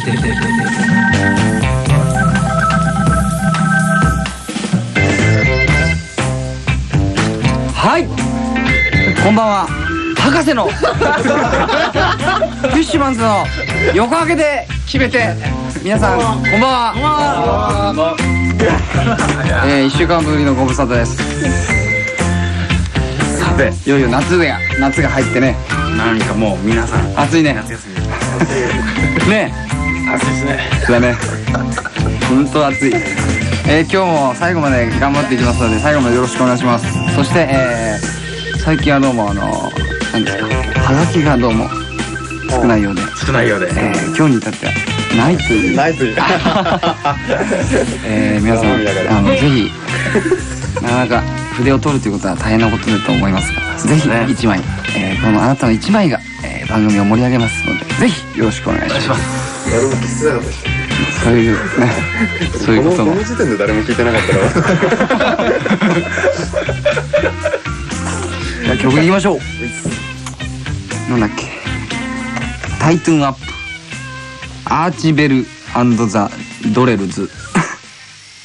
てててはい。こんばんは。博士の。フィッシュマンズの横分けで決めて皆さんこんばんは。えー、1週間ぶりのご無沙汰です。さて。いよいよ夏が夏が入ってね。なんかもう皆さん暑いね。夏休みね。暑いですね。だね。本当暑い。えー、今日も最後まで頑張っていきますので最後までよろしくお願いします。そしてえー、最近はどうもあの何ですかはがきがどうも少ないようで、少ないようで。えー、今日に至ってはないという。ナイスえー、皆さんあのぜひなかなか筆を取るということは大変なことだと思いますがぜひね。一枚、えー、このあなたの一枚が、えー、番組を盛り上げますのでぜひよろしくお願いします。誰も聞いてなかったですそういうねそういうこと。もこのこの時点で誰も聞いてなかったらじゃあ曲いきましょう。なんだっけ。タイトゥンアップ。アーチベルザ・ドレルズ